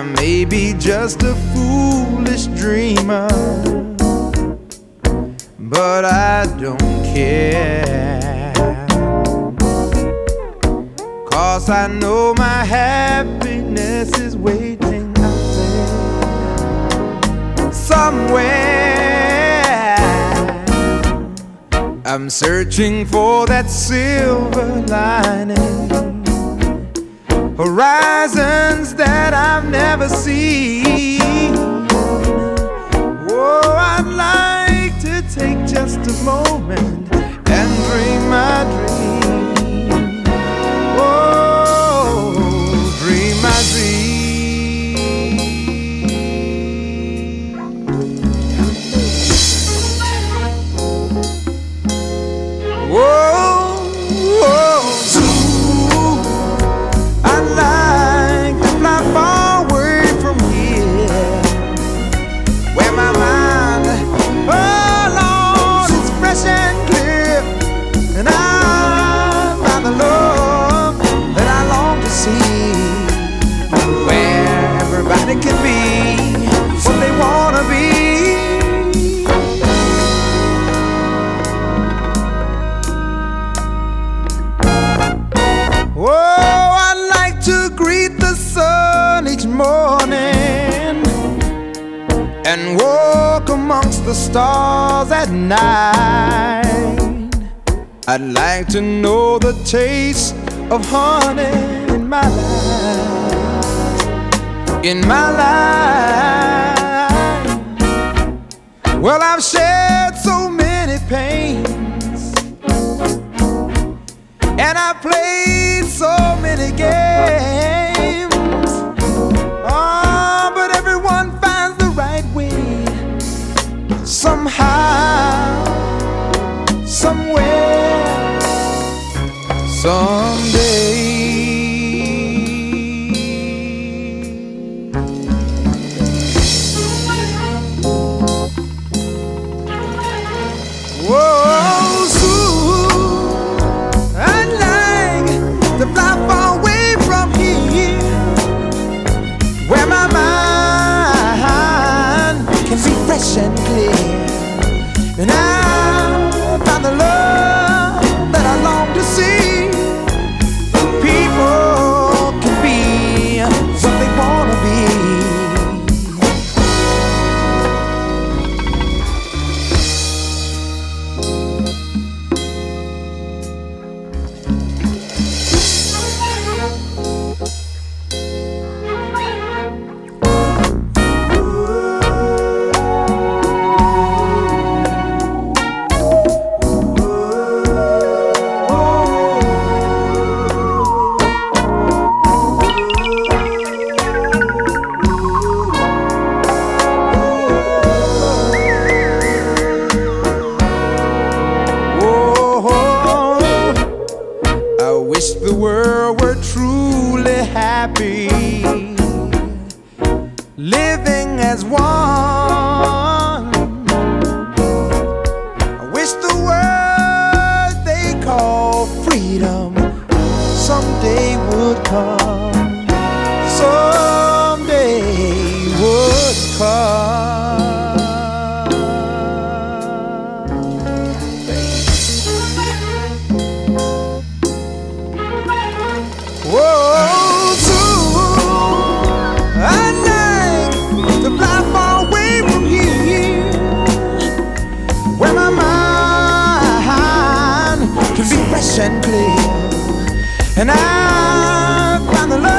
I may be just a foolish dreamer, but I don't care. Cause I know my happiness is waiting out there somewhere. I'm searching for that silver lining horizons that I've never seen. Oh, I'd like to take just a moment and dream my dream. Morning and walk amongst the stars at night. I'd like to know the taste of honey in my life. In my life. Well, I've shared someday. living as one. nice and clear. And I found the love.